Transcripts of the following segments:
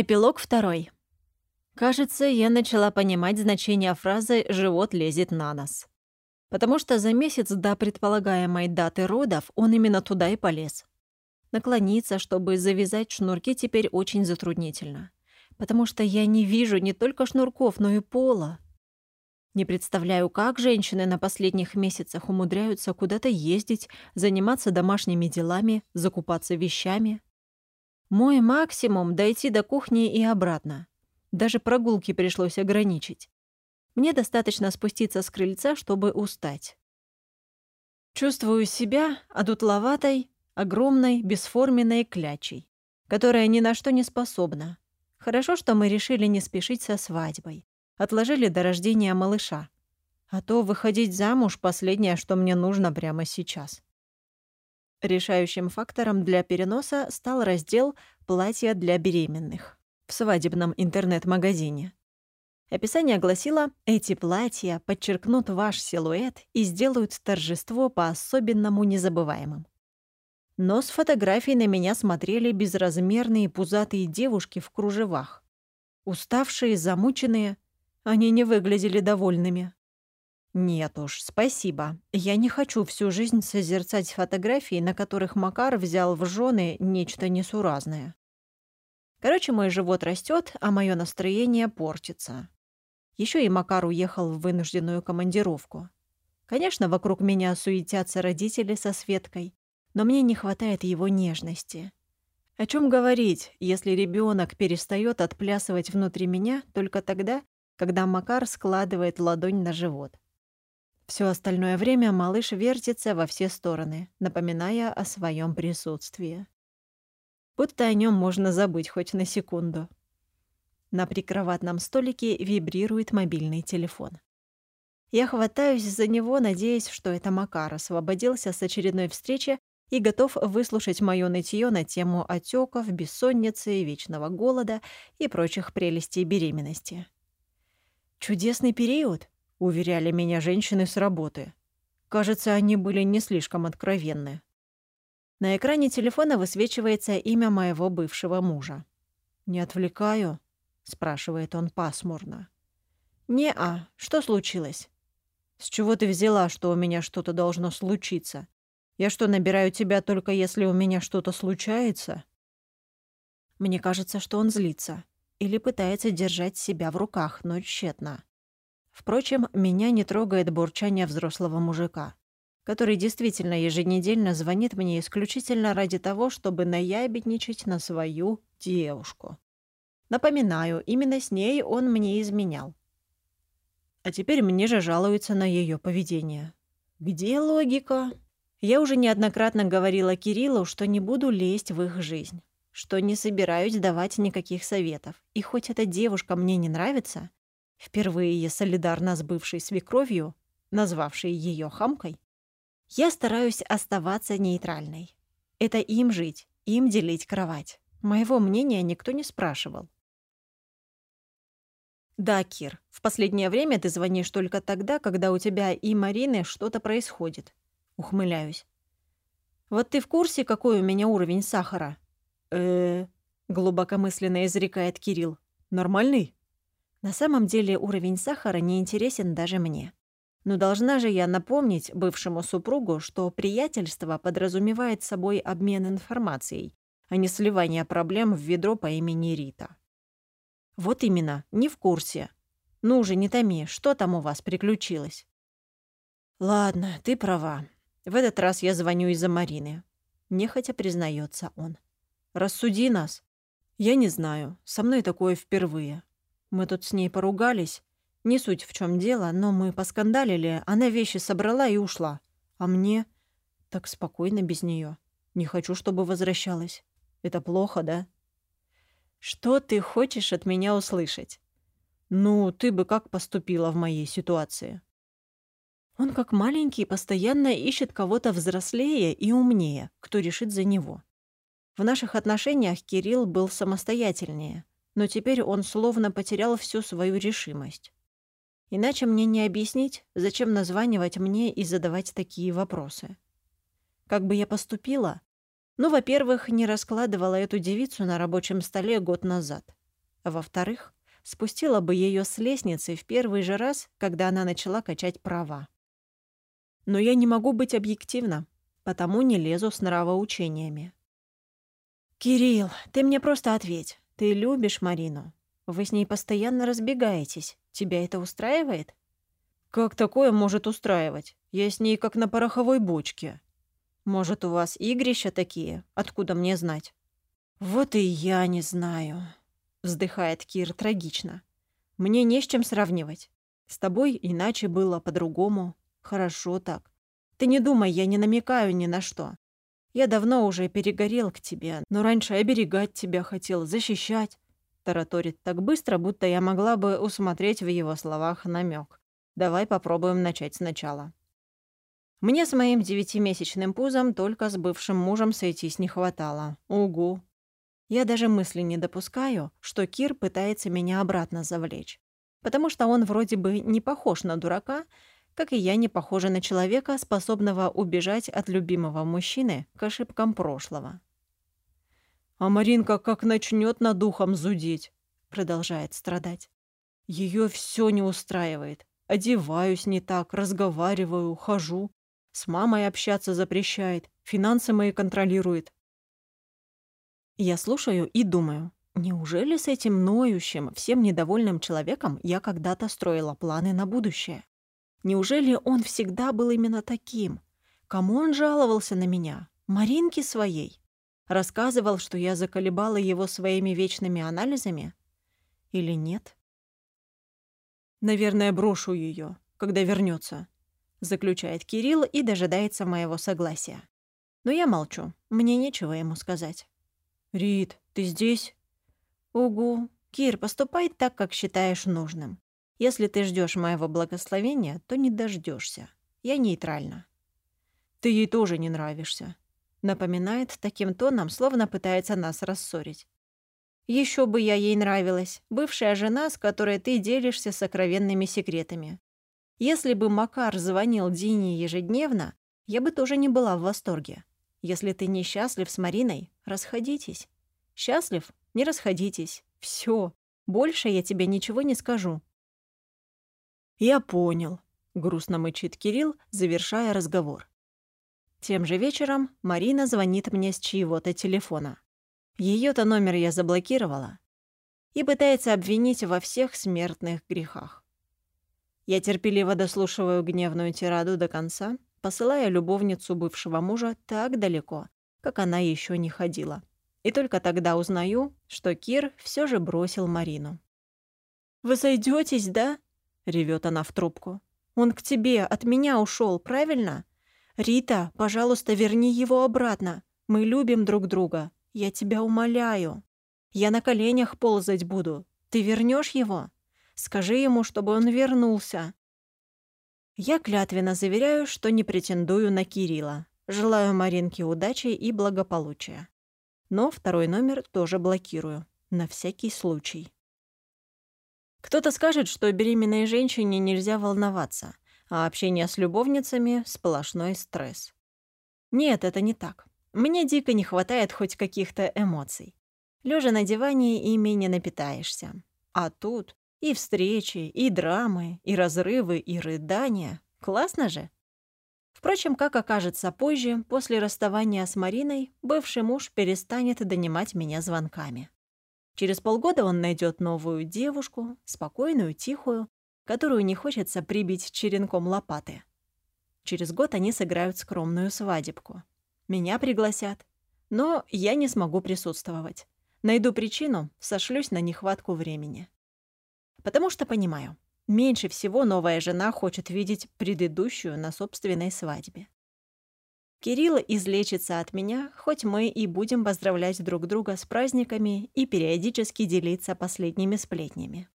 Эпилог второй. Кажется, я начала понимать значение фразы «живот лезет на нос». Потому что за месяц до предполагаемой даты родов он именно туда и полез. Наклониться, чтобы завязать шнурки, теперь очень затруднительно. Потому что я не вижу не только шнурков, но и пола. Не представляю, как женщины на последних месяцах умудряются куда-то ездить, заниматься домашними делами, закупаться вещами. Мой максимум — дойти до кухни и обратно. Даже прогулки пришлось ограничить. Мне достаточно спуститься с крыльца, чтобы устать. Чувствую себя одутловатой, огромной, бесформенной клячей, которая ни на что не способна. Хорошо, что мы решили не спешить со свадьбой. Отложили до рождения малыша. А то выходить замуж — последнее, что мне нужно прямо сейчас. Решающим фактором для переноса стал раздел «Платья для беременных» в свадебном интернет-магазине. Описание гласило «Эти платья подчеркнут ваш силуэт и сделают торжество по-особенному незабываемым». Но с фотографий на меня смотрели безразмерные пузатые девушки в кружевах. Уставшие, замученные, они не выглядели довольными. Нет уж, спасибо. Я не хочу всю жизнь созерцать фотографии, на которых Макар взял в жены нечто несуразное. Короче, мой живот растет, а мое настроение портится. Еще и Макар уехал в вынужденную командировку. Конечно, вокруг меня суетятся родители со Светкой, но мне не хватает его нежности. О чем говорить, если ребенок перестает отплясывать внутри меня только тогда, когда Макар складывает ладонь на живот? Все остальное время малыш вертится во все стороны, напоминая о своем присутствии. Будто о нем можно забыть хоть на секунду. На прикроватном столике вибрирует мобильный телефон. Я хватаюсь за него, надеясь, что это Макар освободился с очередной встречи и готов выслушать моё нытье на тему отеков, бессонницы, вечного голода и прочих прелестей беременности. Чудесный период, — уверяли меня женщины с работы. Кажется, они были не слишком откровенны. На экране телефона высвечивается имя моего бывшего мужа. «Не отвлекаю?» — спрашивает он пасмурно. «Не-а, что случилось?» «С чего ты взяла, что у меня что-то должно случиться? Я что, набираю тебя только если у меня что-то случается?» Мне кажется, что он злится или пытается держать себя в руках, но тщетно. Впрочем, меня не трогает бурчание взрослого мужика, который действительно еженедельно звонит мне исключительно ради того, чтобы наябедничать на свою девушку. Напоминаю, именно с ней он мне изменял. А теперь мне же жалуются на ее поведение. Где логика? Я уже неоднократно говорила Кириллу, что не буду лезть в их жизнь, что не собираюсь давать никаких советов. И хоть эта девушка мне не нравится, впервые солидарна с бывшей свекровью, назвавшей ее хамкой, я стараюсь оставаться нейтральной. Это им жить, им делить кровать. Моего мнения никто не спрашивал. «Да, Кир, в последнее время ты звонишь только тогда, когда у тебя и Марины что-то происходит». Ухмыляюсь. «Вот ты в курсе, какой у меня уровень сахара?» э глубокомысленно изрекает Кирилл. «Нормальный?» На самом деле уровень сахара не интересен даже мне. Но должна же я напомнить бывшему супругу, что приятельство подразумевает собой обмен информацией, а не сливание проблем в ведро по имени Рита. Вот именно, не в курсе. Ну же, не томи, что там у вас приключилось? Ладно, ты права. В этот раз я звоню из-за Марины. Нехотя признается он. Рассуди нас. Я не знаю, со мной такое впервые. Мы тут с ней поругались. Не суть в чем дело, но мы поскандалили, она вещи собрала и ушла. А мне так спокойно без нее. Не хочу, чтобы возвращалась. Это плохо, да? Что ты хочешь от меня услышать? Ну, ты бы как поступила в моей ситуации? Он как маленький постоянно ищет кого-то взрослее и умнее, кто решит за него. В наших отношениях Кирилл был самостоятельнее но теперь он словно потерял всю свою решимость. Иначе мне не объяснить, зачем названивать мне и задавать такие вопросы. Как бы я поступила? Ну, во-первых, не раскладывала эту девицу на рабочем столе год назад. А во-вторых, спустила бы ее с лестницы в первый же раз, когда она начала качать права. Но я не могу быть объективна, потому не лезу с нравоучениями. «Кирилл, ты мне просто ответь. Ты любишь Марину? Вы с ней постоянно разбегаетесь. Тебя это устраивает?» «Как такое может устраивать? Я с ней как на пороховой бочке». «Может, у вас игрища такие? Откуда мне знать?» «Вот и я не знаю», — вздыхает Кир трагично. «Мне не с чем сравнивать. С тобой иначе было, по-другому. Хорошо так. Ты не думай, я не намекаю ни на что. Я давно уже перегорел к тебе, но раньше оберегать тебя хотел, защищать. Тараторит так быстро, будто я могла бы усмотреть в его словах намек. Давай попробуем начать сначала. Мне с моим девятимесячным пузом только с бывшим мужем сойтись не хватало. Угу. Я даже мысли не допускаю, что Кир пытается меня обратно завлечь. Потому что он вроде бы не похож на дурака, как и я не похожа на человека, способного убежать от любимого мужчины к ошибкам прошлого. «А Маринка как начнет над духом зудеть», — продолжает страдать. Ее все не устраивает. Одеваюсь не так, разговариваю, хожу. С мамой общаться запрещает, финансы мои контролирует. Я слушаю и думаю, неужели с этим ноющим, всем недовольным человеком я когда-то строила планы на будущее? Неужели он всегда был именно таким? Кому он жаловался на меня? Маринке своей? Рассказывал, что я заколебала его своими вечными анализами? Или нет? Наверное, брошу ее, когда вернется, заключает Кирилл и дожидается моего согласия. Но я молчу, мне нечего ему сказать. «Рит, ты здесь?» «Угу. Кир, поступай так, как считаешь нужным. Если ты ждешь моего благословения, то не дождешься. Я нейтральна. Ты ей тоже не нравишься. Напоминает таким тоном, словно пытается нас рассорить. Еще бы я ей нравилась, бывшая жена, с которой ты делишься сокровенными секретами. Если бы Макар звонил Дине ежедневно, я бы тоже не была в восторге. Если ты несчастлив с Мариной, расходитесь. Счастлив? Не расходитесь. Все. Больше я тебе ничего не скажу. «Я понял», — грустно мычит Кирилл, завершая разговор. Тем же вечером Марина звонит мне с чьего-то телефона. ее то номер я заблокировала и пытается обвинить во всех смертных грехах. Я терпеливо дослушиваю гневную тираду до конца, посылая любовницу бывшего мужа так далеко, как она еще не ходила. И только тогда узнаю, что Кир все же бросил Марину. «Вы сойдетесь, да?» Ревет она в трубку. Он к тебе, от меня ушел, правильно? Рита, пожалуйста, верни его обратно. Мы любим друг друга. Я тебя умоляю. Я на коленях ползать буду. Ты вернешь его? Скажи ему, чтобы он вернулся. Я клятвенно заверяю, что не претендую на Кирилла. Желаю Маринке удачи и благополучия. Но второй номер тоже блокирую. На всякий случай. Кто-то скажет, что беременной женщине нельзя волноваться, а общение с любовницами — сплошной стресс. Нет, это не так. Мне дико не хватает хоть каких-то эмоций. Лежа на диване, ими не напитаешься. А тут и встречи, и драмы, и разрывы, и рыдания. Классно же? Впрочем, как окажется позже, после расставания с Мариной, бывший муж перестанет донимать меня звонками. Через полгода он найдет новую девушку, спокойную, тихую, которую не хочется прибить черенком лопаты. Через год они сыграют скромную свадебку. Меня пригласят, но я не смогу присутствовать. Найду причину, сошлюсь на нехватку времени. Потому что понимаю, меньше всего новая жена хочет видеть предыдущую на собственной свадьбе. Кирилл излечится от меня, хоть мы и будем поздравлять друг друга с праздниками и периодически делиться последними сплетнями.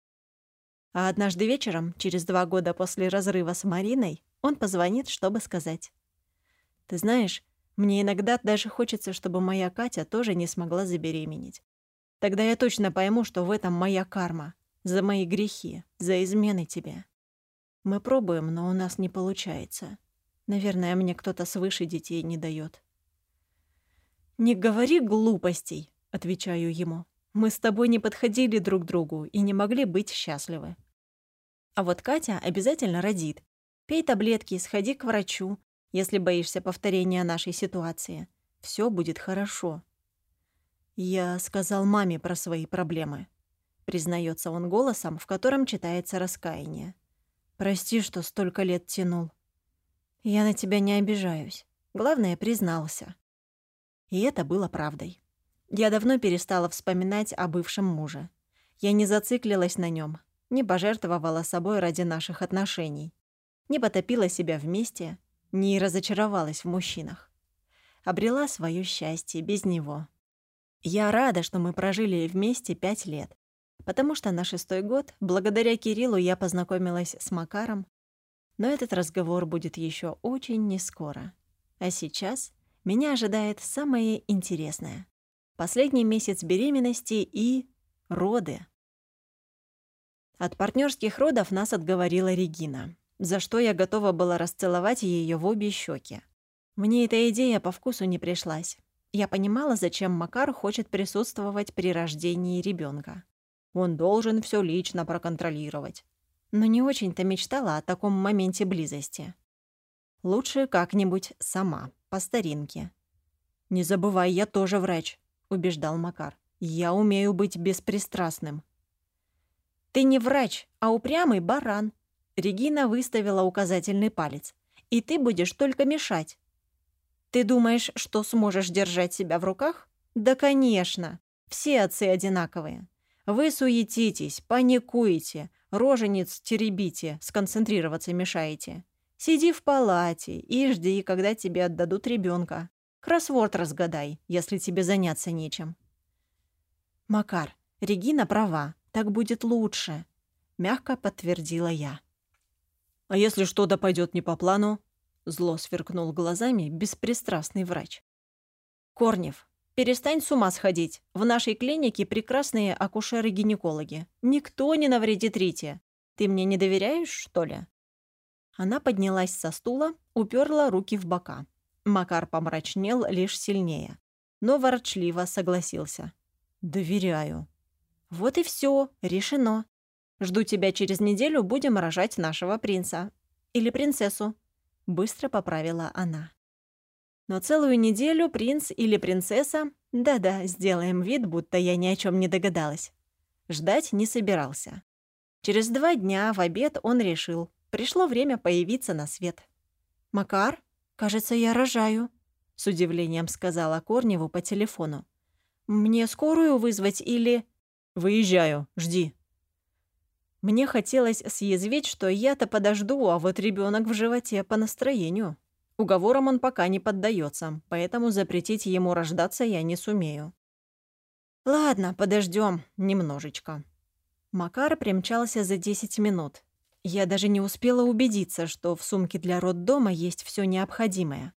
А однажды вечером, через два года после разрыва с Мариной, он позвонит, чтобы сказать. «Ты знаешь, мне иногда даже хочется, чтобы моя Катя тоже не смогла забеременеть. Тогда я точно пойму, что в этом моя карма, за мои грехи, за измены тебе. Мы пробуем, но у нас не получается. Наверное, мне кто-то свыше детей не дает. «Не говори глупостей», — отвечаю ему. Мы с тобой не подходили друг другу и не могли быть счастливы. А вот Катя обязательно родит. Пей таблетки, сходи к врачу, если боишься повторения нашей ситуации. Все будет хорошо. Я сказал маме про свои проблемы. Признается он голосом, в котором читается раскаяние. Прости, что столько лет тянул. Я на тебя не обижаюсь. Главное, признался. И это было правдой. Я давно перестала вспоминать о бывшем муже. Я не зациклилась на нем, не пожертвовала собой ради наших отношений, не потопила себя вместе, не разочаровалась в мужчинах. Обрела свое счастье без него. Я рада, что мы прожили вместе пять лет, потому что на шестой год, благодаря Кириллу, я познакомилась с Макаром, но этот разговор будет еще очень нескоро. А сейчас меня ожидает самое интересное последний месяц беременности и роды. От партнерских родов нас отговорила Регина, за что я готова была расцеловать ее в обе щеки. Мне эта идея по вкусу не пришлась. Я понимала, зачем Макар хочет присутствовать при рождении ребенка. Он должен все лично проконтролировать. Но не очень-то мечтала о таком моменте близости. Лучше как-нибудь сама, по старинке. «Не забывай, я тоже врач», убеждал Макар. «Я умею быть беспристрастным». «Ты не врач, а упрямый баран». Регина выставила указательный палец. «И ты будешь только мешать». «Ты думаешь, что сможешь держать себя в руках?» «Да, конечно. Все отцы одинаковые. Вы суетитесь, паникуете, рожениц теребите, сконцентрироваться мешаете. Сиди в палате и жди, когда тебе отдадут ребенка. Кроссворд разгадай, если тебе заняться нечем». «Макар, Регина права, так будет лучше», — мягко подтвердила я. «А если что-то пойдет не по плану?» — зло сверкнул глазами беспристрастный врач. «Корнев, перестань с ума сходить. В нашей клинике прекрасные акушеры-гинекологи. Никто не навредит Рите. Ты мне не доверяешь, что ли?» Она поднялась со стула, уперла руки в бока. Макар помрачнел лишь сильнее, но ворчливо согласился. «Доверяю». «Вот и все, решено. Жду тебя через неделю, будем рожать нашего принца. Или принцессу», — быстро поправила она. Но целую неделю принц или принцесса, да-да, сделаем вид, будто я ни о чем не догадалась, ждать не собирался. Через два дня в обед он решил, пришло время появиться на свет. «Макар?» «Кажется, я рожаю», — с удивлением сказала Корневу по телефону. «Мне скорую вызвать или...» «Выезжаю, жди». Мне хотелось съязвить, что я-то подожду, а вот ребенок в животе по настроению. Уговорам он пока не поддается, поэтому запретить ему рождаться я не сумею. Ладно, подождем немножечко. Макар примчался за 10 минут, я даже не успела убедиться, что в сумке для роддома есть все необходимое.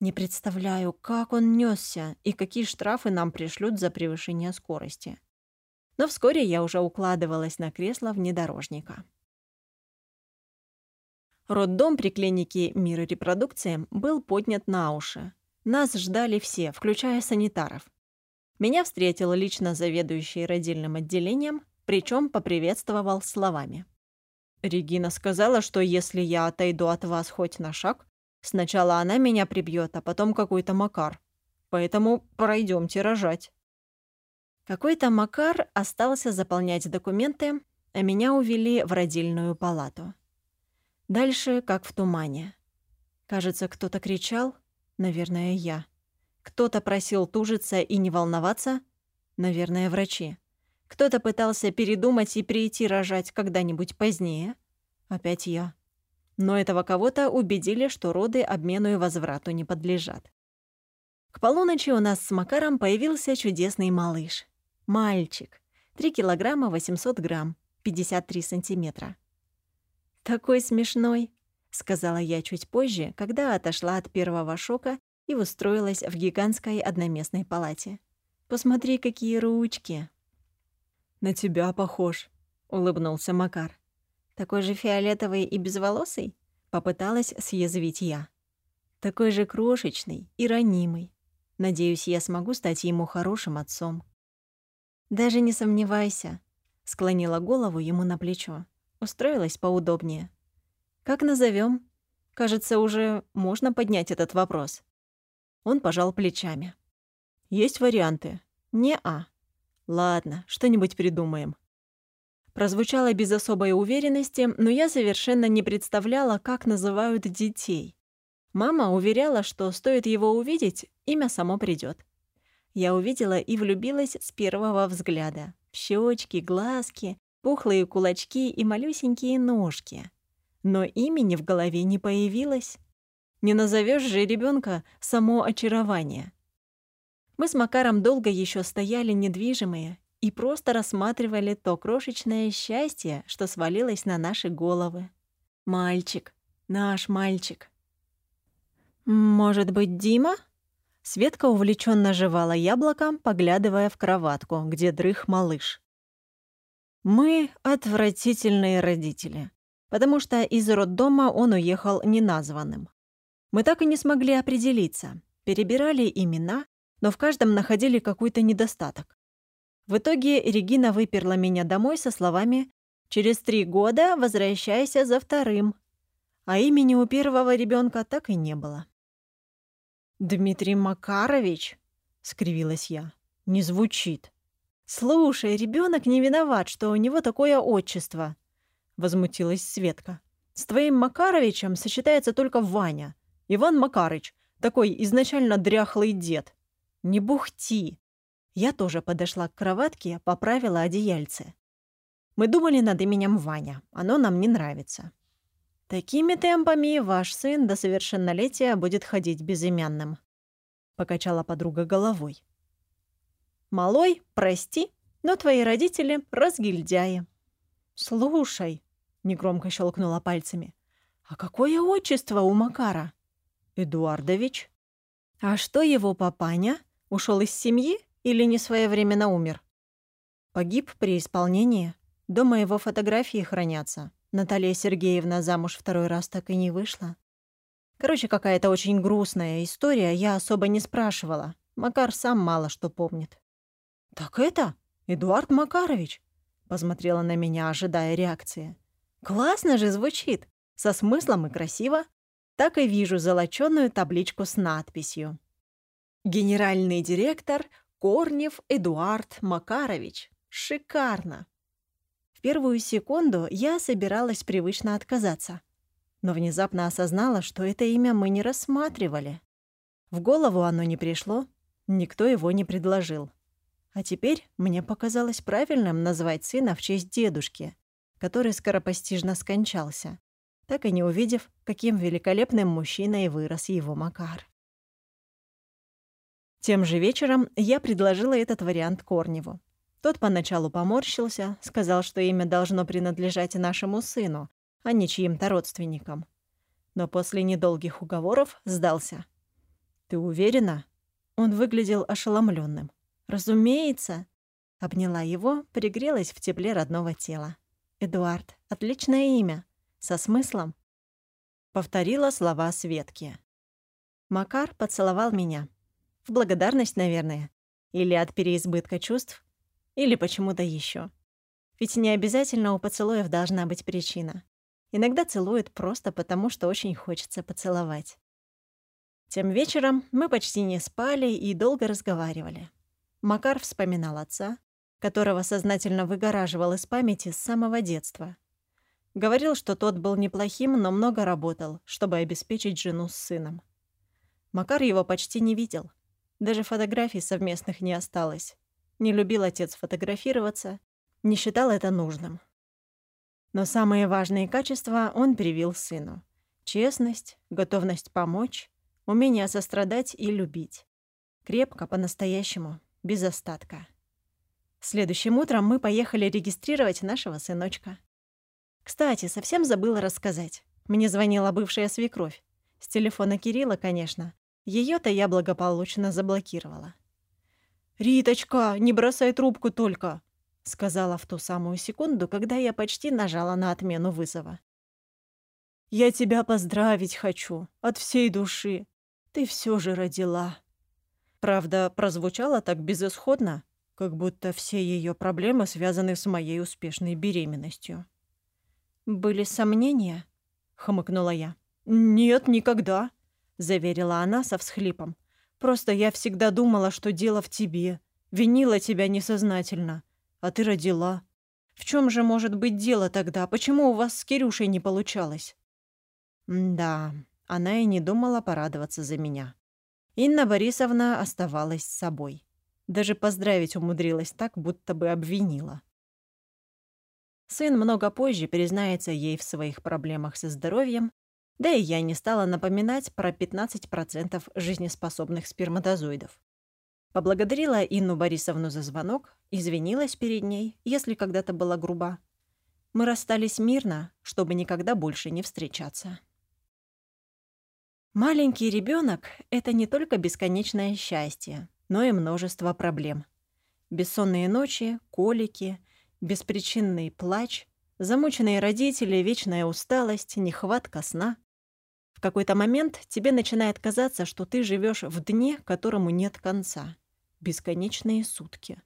Не представляю, как он несся и какие штрафы нам пришлют за превышение скорости. Но вскоре я уже укладывалась на кресло внедорожника. Роддом при клинике «Мир и репродукции» был поднят на уши. Нас ждали все, включая санитаров. Меня встретил лично заведующий родильным отделением, причем поприветствовал словами. Регина сказала, что если я отойду от вас хоть на шаг, сначала она меня прибьет, а потом какой-то Макар. Поэтому пройдемте рожать. Какой-то Макар остался заполнять документы, а меня увели в родильную палату. Дальше как в тумане. Кажется, кто-то кричал, наверное, я. Кто-то просил тужиться и не волноваться, наверное, врачи. Кто-то пытался передумать и прийти рожать когда-нибудь позднее. Опять я. Но этого кого-то убедили, что роды обмену и возврату не подлежат. К полуночи у нас с Макаром появился чудесный малыш. Мальчик. 3 килограмма 800 грамм, 53 сантиметра. «Такой смешной», — сказала я чуть позже, когда отошла от первого шока и устроилась в гигантской одноместной палате. «Посмотри, какие ручки!» «На тебя похож», — улыбнулся Макар. «Такой же фиолетовый и безволосый?» — попыталась съязвить я. «Такой же крошечный и ранимый. Надеюсь, я смогу стать ему хорошим отцом». «Даже не сомневайся», — склонила голову ему на плечо. Устроилась поудобнее. «Как назовем? Кажется, уже можно поднять этот вопрос». Он пожал плечами. «Есть варианты?» «Не-а». «Ладно, что-нибудь придумаем». Прозвучало без особой уверенности, но я совершенно не представляла, как называют детей. Мама уверяла, что стоит его увидеть, имя само придет. Я увидела и влюбилась с первого взгляда. Щечки, глазки, пухлые кулачки и малюсенькие ножки. Но имени в голове не появилось. Не назовешь же ребенка само очарование. Мы с Макаром долго еще стояли недвижимые и просто рассматривали то крошечное счастье, что свалилось на наши головы. Мальчик, наш мальчик. «Может быть, Дима?» Светка увлеченно жевала яблоком, поглядывая в кроватку, где дрых малыш. «Мы отвратительные родители, потому что из роддома он уехал неназванным. Мы так и не смогли определиться, перебирали имена, но в каждом находили какой-то недостаток. В итоге Регина выперла меня домой со словами «Через три года возвращайся за вторым». А имени у первого ребенка так и не было. «Дмитрий Макарович?» — скривилась я. «Не звучит». «Слушай, ребенок не виноват, что у него такое отчество», — возмутилась Светка. «С твоим Макаровичем сочетается только Ваня. Иван Макарыч, такой изначально дряхлый дед. Не бухти». Я тоже подошла к кроватке, поправила одеяльце. Мы думали над именем Ваня. Оно нам не нравится. «Такими темпами ваш сын до совершеннолетия будет ходить безымянным», — покачала подруга головой. «Малой, прости, но твои родители — разгильдяи». «Слушай», — негромко щелкнула пальцами, «а какое отчество у Макара?» «Эдуардович». «А что его папаня? Ушел из семьи или не своевременно умер?» «Погиб при исполнении. Дома его фотографии хранятся. Наталья Сергеевна замуж второй раз так и не вышла. Короче, какая-то очень грустная история, я особо не спрашивала. Макар сам мало что помнит. «Так это Эдуард Макарович?» Посмотрела на меня, ожидая реакции. «Классно же звучит, со смыслом и красиво. Так и вижу золочёную табличку с надписью. Генеральный директор Корнев Эдуард Макарович. Шикарно!» первую секунду я собиралась привычно отказаться, но внезапно осознала, что это имя мы не рассматривали. В голову оно не пришло, никто его не предложил. А теперь мне показалось правильным назвать сына в честь дедушки, который скоропостижно скончался, так и не увидев, каким великолепным мужчиной вырос его Макар. Тем же вечером я предложила этот вариант Корневу. Тот поначалу поморщился, сказал, что имя должно принадлежать нашему сыну, а не чьим-то родственникам. Но после недолгих уговоров сдался. «Ты уверена?» Он выглядел ошеломленным. «Разумеется!» Обняла его, пригрелась в тепле родного тела. «Эдуард, отличное имя. Со смыслом?» Повторила слова Светки. Макар поцеловал меня. В благодарность, наверное. Или от переизбытка чувств, или почему-то еще. Ведь не обязательно у поцелуев должна быть причина. Иногда целуют просто потому, что очень хочется поцеловать. Тем вечером мы почти не спали и долго разговаривали. Макар вспоминал отца, которого сознательно выгораживал из памяти с самого детства. Говорил, что тот был неплохим, но много работал, чтобы обеспечить жену с сыном. Макар его почти не видел. Даже фотографий совместных не осталось. Не любил отец фотографироваться, не считал это нужным. Но самые важные качества он привил сыну. Честность, готовность помочь, умение сострадать и любить. Крепко, по-настоящему, без остатка. Следующим утром мы поехали регистрировать нашего сыночка. Кстати, совсем забыла рассказать. Мне звонила бывшая свекровь. С телефона Кирилла, конечно. ее то я благополучно заблокировала. «Риточка, не бросай трубку только!» — сказала в ту самую секунду, когда я почти нажала на отмену вызова. «Я тебя поздравить хочу, от всей души. Ты все же родила». Правда, прозвучало так безысходно. Как будто все ее проблемы связаны с моей успешной беременностью. «Были сомнения?» — хмыкнула я. «Нет, никогда», — заверила она со всхлипом. «Просто я всегда думала, что дело в тебе. Винила тебя несознательно. А ты родила. В чем же может быть дело тогда? Почему у вас с Кирюшей не получалось?» Да, она и не думала порадоваться за меня. Инна Борисовна оставалась с собой. Даже поздравить умудрилась так, будто бы обвинила. Сын много позже признается ей в своих проблемах со здоровьем, да и я не стала напоминать про 15% жизнеспособных сперматозоидов. Поблагодарила Инну Борисовну за звонок, извинилась перед ней, если когда-то была груба. Мы расстались мирно, чтобы никогда больше не встречаться. Маленький ребенок — это не только бесконечное счастье, но и множество проблем. Бессонные ночи, колики, беспричинный плач, замученные родители, вечная усталость, нехватка сна. В какой-то момент тебе начинает казаться, что ты живешь в дне, которому нет конца. Бесконечные сутки.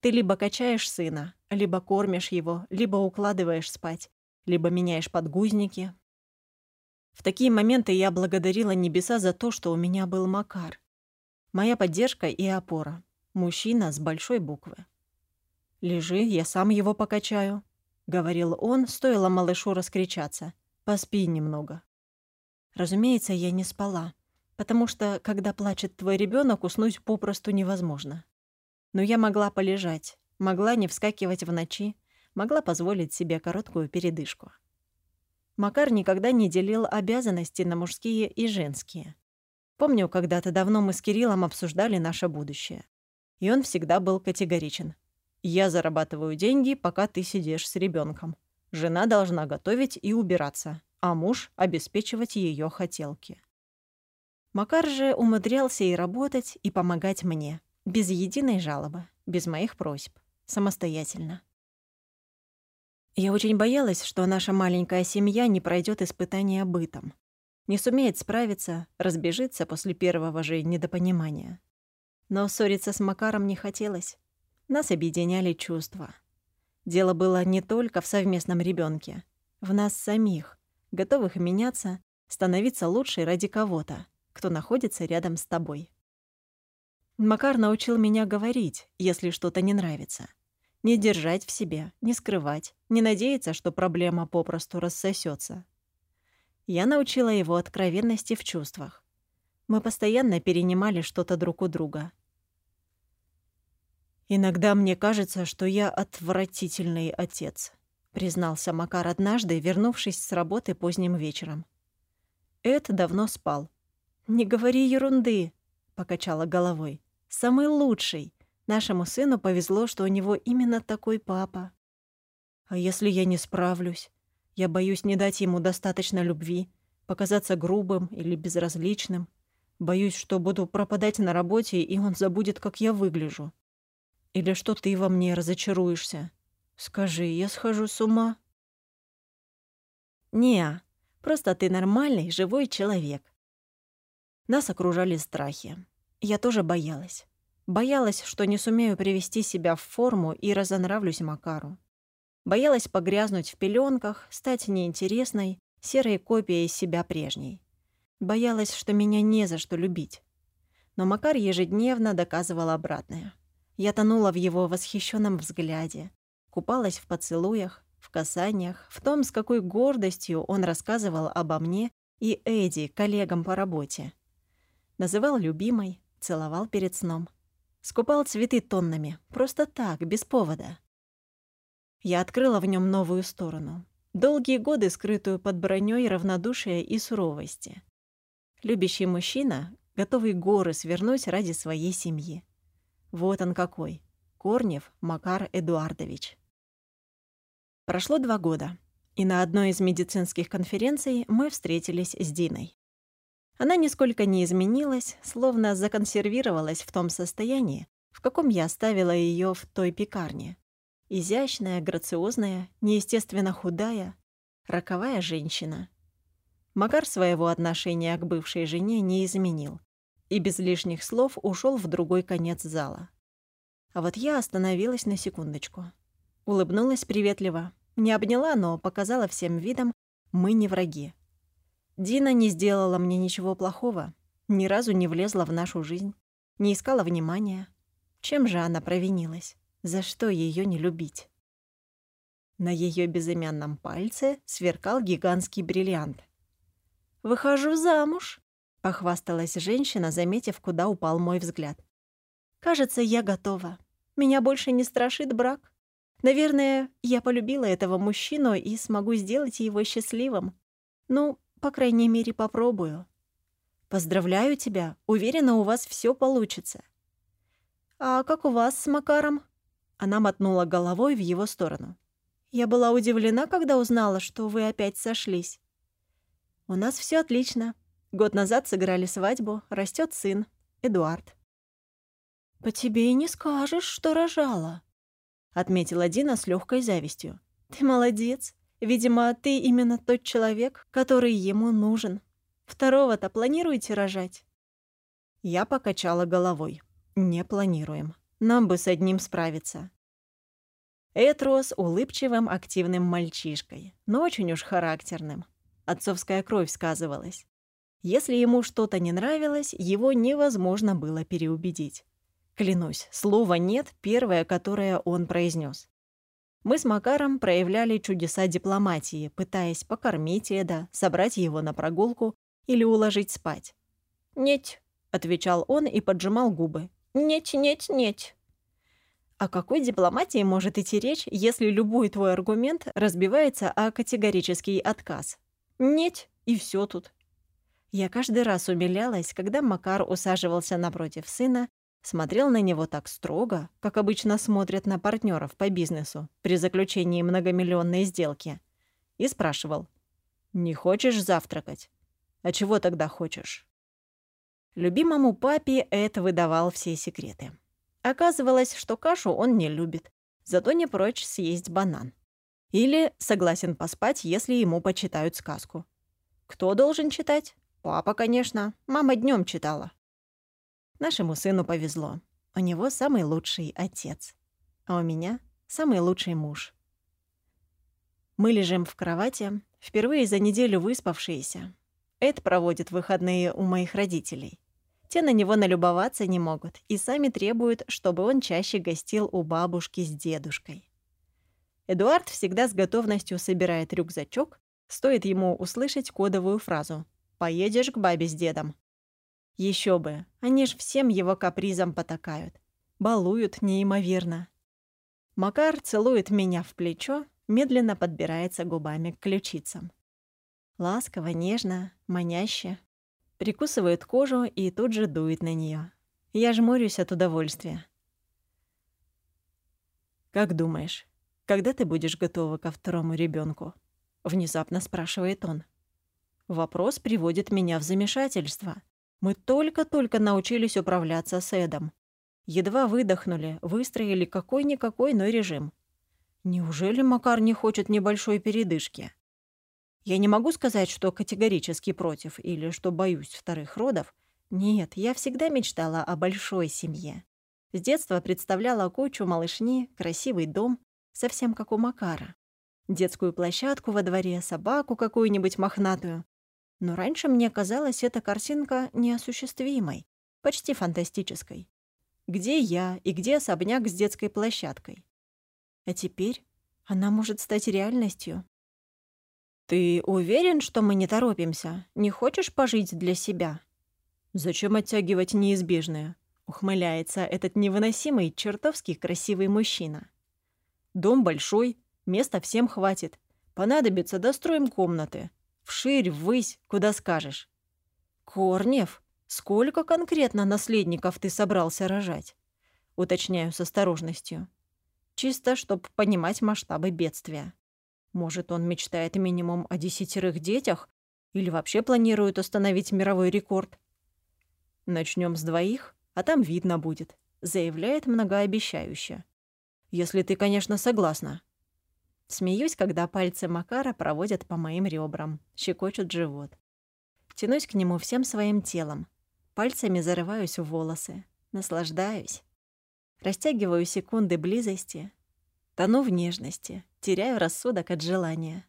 Ты либо качаешь сына, либо кормишь его, либо укладываешь спать, либо меняешь подгузники, в такие моменты я благодарила небеса за то, что у меня был Макар. Моя поддержка и опора. Мужчина с большой буквы. «Лежи, я сам его покачаю», — говорил он, стоило малышу раскричаться. «Поспи немного». Разумеется, я не спала, потому что, когда плачет твой ребенок, уснуть попросту невозможно. Но я могла полежать, могла не вскакивать в ночи, могла позволить себе короткую передышку. Макар никогда не делил обязанности на мужские и женские. Помню, когда-то давно мы с Кириллом обсуждали наше будущее. И он всегда был категоричен. «Я зарабатываю деньги, пока ты сидишь с ребенком. Жена должна готовить и убираться, а муж — обеспечивать ее хотелки». Макар же умудрялся и работать, и помогать мне. Без единой жалобы, без моих просьб. Самостоятельно. Я очень боялась, что наша маленькая семья не пройдет испытания бытом. Не сумеет справиться, разбежится после первого же недопонимания. Но ссориться с Макаром не хотелось. Нас объединяли чувства. Дело было не только в совместном ребенке, в нас самих, готовых меняться, становиться лучше ради кого-то, кто находится рядом с тобой. Макар научил меня говорить, если что-то не нравится — не держать в себе, не скрывать, не надеяться, что проблема попросту рассосется. Я научила его откровенности в чувствах. Мы постоянно перенимали что-то друг у друга. «Иногда мне кажется, что я отвратительный отец», — признался Макар однажды, вернувшись с работы поздним вечером. Эд давно спал. «Не говори ерунды», — покачала головой. «Самый лучший. Нашему сыну повезло, что у него именно такой папа. А если я не справлюсь? Я боюсь не дать ему достаточно любви, показаться грубым или безразличным. Боюсь, что буду пропадать на работе, и он забудет, как я выгляжу. Или что ты во мне разочаруешься. Скажи, я схожу с ума? Не, просто ты нормальный, живой человек. Нас окружали страхи. Я тоже боялась. Боялась, что не сумею привести себя в форму и разонравлюсь Макару. Боялась погрязнуть в пеленках, стать неинтересной, серой копией себя прежней. Боялась, что меня не за что любить. Но Макар ежедневно доказывал обратное. Я тонула в его восхищенном взгляде, купалась в поцелуях, в касаниях, в том, с какой гордостью он рассказывал обо мне и Эдди, коллегам по работе. Называл любимой, целовал перед сном — Скупал цветы тоннами, просто так, без повода. Я открыла в нем новую сторону. Долгие годы скрытую под броней равнодушия и суровости. Любящий мужчина, готовый горы свернуть ради своей семьи. Вот он какой. Корнев Макар Эдуардович. Прошло два года, и на одной из медицинских конференций мы встретились с Диной. Она нисколько не изменилась, словно законсервировалась в том состоянии, в каком я оставила ее в той пекарне. Изящная, грациозная, неестественно худая, роковая женщина. Макар своего отношения к бывшей жене не изменил и без лишних слов ушел в другой конец зала. А вот я остановилась на секундочку. Улыбнулась приветливо. Не обняла, но показала всем видом, мы не враги. Дина не сделала мне ничего плохого, ни разу не влезла в нашу жизнь, не искала внимания. Чем же она провинилась? За что ее не любить? На ее безымянном пальце сверкал гигантский бриллиант. «Выхожу замуж», — похвасталась женщина, заметив, куда упал мой взгляд. «Кажется, я готова. Меня больше не страшит брак. Наверное, я полюбила этого мужчину и смогу сделать его счастливым. Ну, по крайней мере, попробую. Поздравляю тебя. Уверена, у вас все получится. А как у вас с Макаром? Она мотнула головой в его сторону. Я была удивлена, когда узнала, что вы опять сошлись. У нас все отлично. Год назад сыграли свадьбу, растет сын, Эдуард. По тебе и не скажешь, что рожала, отметила Дина с легкой завистью. Ты молодец. Видимо, ты именно тот человек, который ему нужен. Второго-то планируете рожать? Я покачала головой. Не планируем. Нам бы с одним справиться. Эд рос улыбчивым, активным мальчишкой, но очень уж характерным. Отцовская кровь сказывалась. Если ему что-то не нравилось, его невозможно было переубедить. Клянусь, слова «нет» — первое, которое он произнес. Мы с Макаром проявляли чудеса дипломатии, пытаясь покормить Эда, собрать его на прогулку или уложить спать. «Нет», — отвечал он и поджимал губы. «Нет, нет, нет». О какой дипломатии может идти речь, если любой твой аргумент разбивается о категорический отказ? «Нет» и все тут. Я каждый раз умилялась, когда Макар усаживался напротив сына Смотрел на него так строго, как обычно смотрят на партнеров по бизнесу при заключении многомиллионной сделки, и спрашивал, «Не хочешь завтракать? А чего тогда хочешь?» Любимому папе это выдавал все секреты. Оказывалось, что кашу он не любит, зато не прочь съесть банан. Или согласен поспать, если ему почитают сказку. Кто должен читать? Папа, конечно. Мама днем читала. Нашему сыну повезло. У него самый лучший отец. А у меня самый лучший муж. Мы лежим в кровати, впервые за неделю выспавшиеся. Эд проводит выходные у моих родителей. Те на него налюбоваться не могут и сами требуют, чтобы он чаще гостил у бабушки с дедушкой. Эдуард всегда с готовностью собирает рюкзачок, стоит ему услышать кодовую фразу «Поедешь к бабе с дедом». Еще бы, они ж всем его капризам потакают. Балуют неимоверно. Макар целует меня в плечо, медленно подбирается губами к ключицам. Ласково, нежно, маняще. Прикусывает кожу и тут же дует на нее. Я жмурюсь от удовольствия. «Как думаешь, когда ты будешь готова ко второму ребенку? внезапно спрашивает он. Вопрос приводит меня в замешательство. Мы только-только научились управляться с Эдом. Едва выдохнули, выстроили какой-никакой, но режим. Неужели Макар не хочет небольшой передышки? Я не могу сказать, что категорически против или что боюсь вторых родов. Нет, я всегда мечтала о большой семье. С детства представляла кучу малышни, красивый дом, совсем как у Макара. Детскую площадку во дворе, собаку какую-нибудь мохнатую. Но раньше мне казалась эта картинка неосуществимой, почти фантастической. Где я и где особняк с детской площадкой? А теперь она может стать реальностью. «Ты уверен, что мы не торопимся? Не хочешь пожить для себя?» «Зачем оттягивать неизбежное?» — ухмыляется этот невыносимый, чертовски красивый мужчина. «Дом большой, места всем хватит. Понадобится, достроим комнаты. Вширь, ввысь, куда скажешь. Корнев, сколько конкретно наследников ты собрался рожать? Уточняю с осторожностью. Чисто, чтобы понимать масштабы бедствия. Может, он мечтает минимум о десятерых детях или вообще планирует установить мировой рекорд? Начнем с двоих, а там видно будет, заявляет многообещающе. Если ты, конечно, согласна. Смеюсь, когда пальцы Макара проводят по моим ребрам, щекочут живот. Тянусь к нему всем своим телом. Пальцами зарываюсь в волосы. Наслаждаюсь. Растягиваю секунды близости, тону в нежности, теряю рассудок от желания.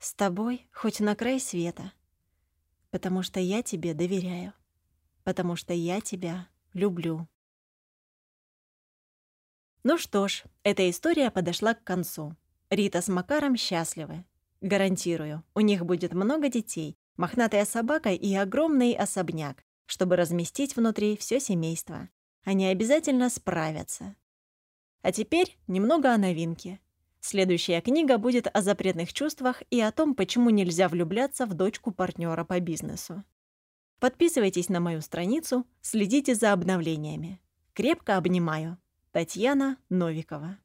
С тобой хоть на край света, потому что я тебе доверяю, потому что я тебя люблю. Ну что ж, эта история подошла к концу. Рита с Макаром счастливы. Гарантирую, у них будет много детей, мохнатая собака и огромный особняк, чтобы разместить внутри все семейство. Они обязательно справятся. А теперь немного о новинке. Следующая книга будет о запретных чувствах и о том, почему нельзя влюбляться в дочку партнера по бизнесу. Подписывайтесь на мою страницу, следите за обновлениями. Крепко обнимаю. Татьяна Новикова